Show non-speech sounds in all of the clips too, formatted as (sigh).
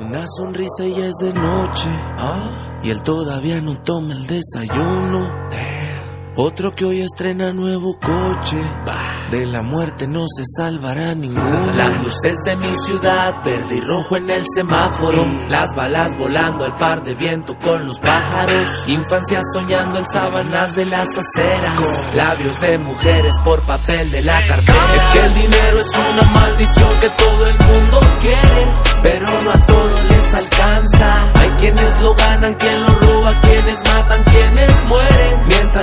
Una sonrisa y ya es de noche. Y él todavía no toma el desayuno. Otro que hoy estrena nuevo coche. De la muerte no se salvará ninguno. (laughs) Las luces de mi ciudad, verde y rojo en el semáforo. Las balas volando al par de viento con los pájaros. Infancia soñando en sábanas de las aceras. Labios de mujeres por papel de la cartera. Es que el dinero es una maldición que todo el mundo quiere.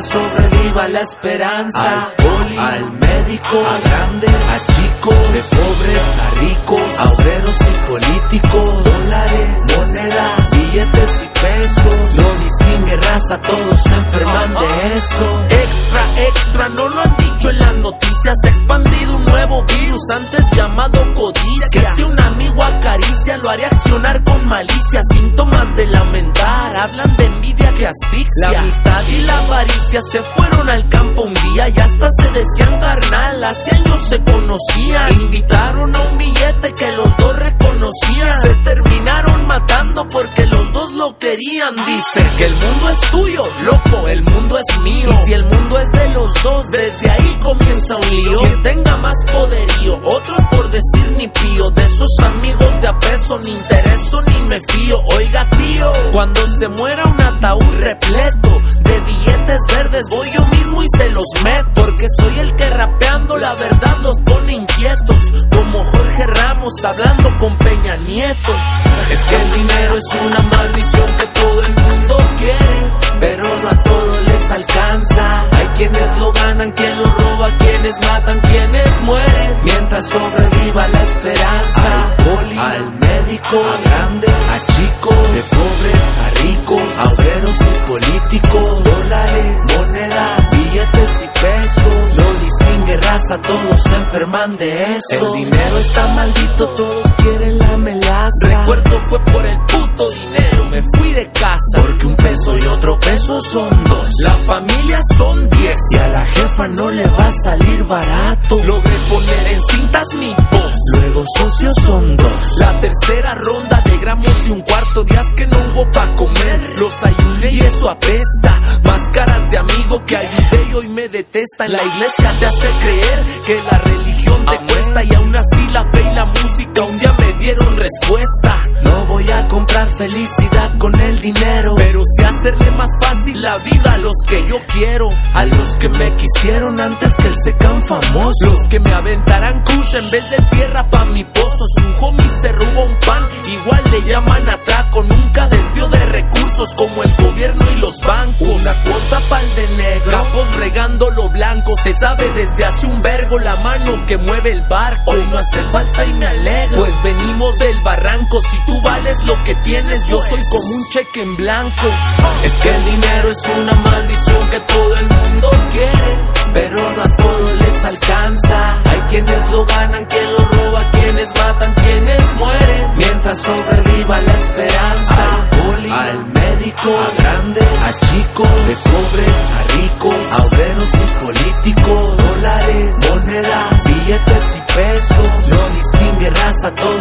Sobreviva la esperanza. Al poli, al médico, a grandes, a chicos, de pobres a ricos, a obreros y políticos. Dólares, monedas, billetes y pesos. No distingue raza, todos se enferman de eso. Extra, extra, no lo han dicho en las noticias. Se ha expandido un nuevo virus, antes llamado codicia. Que si un amigo acaricia, lo haría accionar con malicia. Síntomas de lamentar, hablan de envidia que asfixia. La amistad y la avaricia se fueron al campo un día y hasta se decían carnal. Hace años se conocían. Invitaron a un billete que los dos reconocían. Se terminaron matando porque los dos lo querían. Dicen que el mundo es tuyo, loco, el mundo es mío. Y si el mundo es desde ahí comienza un lío. Quien tenga más poderío, otros por decir ni pío. De esos amigos de a peso, ni intereso ni me fío. Oiga, tío, cuando se muera un ataúd repleto de billetes verdes, voy yo mismo y se los meto. Porque soy el que rapeando la verdad los pone inquietos. Como Jorge Ramos hablando con Peña Nieto. Es que el dinero es una maldición que todo el mundo quiere. Pero no a todos les alcanza. Quienes lo ganan, quien lo roba, quienes matan, quienes mueren. Mientras sobreviva la esperanza. Al poli, al médico, a grandes, a chicos, de pobres a ricos, a obreros y políticos. Dólares, monedas, billetes y pesos. No distingue raza, todos se enferman de eso. El dinero está maldito, todos quieren la melaza. Recuerdo fue por el puto dinero, Porque un peso y otro peso son dos. La familia son diez y a la jefa no le va a salir barato. Logré poner en cintas mi voz. Luego socios son dos. La tercera ronda de gramos de un cuarto días que no hubo pa' comer. Los ayuné y eso apesta. Más caras de amigo que ayudé y hoy me detestan. La iglesia te hace creer que la religión te cuesta y aún así la fe y la música un día me dieron respuesta. No voy a comprar felicidad con el dinero, pero sí hacerle más fácil la vida a los que yo quiero, a los que me quisieron antes que el secan famoso, los que me aventarán kush en vez de tierra pa' mi pozo. Si un homie se roba un pan, igual le llaman atraco, nunca desvío de como el gobierno y los bancos. Una cuota pa'l de negro, capos regando lo blanco, se sabe desde hace un vergo la mano que mueve el barco. Hoy no hace falta y me alegro, pues venimos del barranco. Si tú vales lo que tienes, yo soy como un cheque en blanco. Es que el dinero es una maldición que todo el mundo quiere, pero no a todos les alcanza. Todos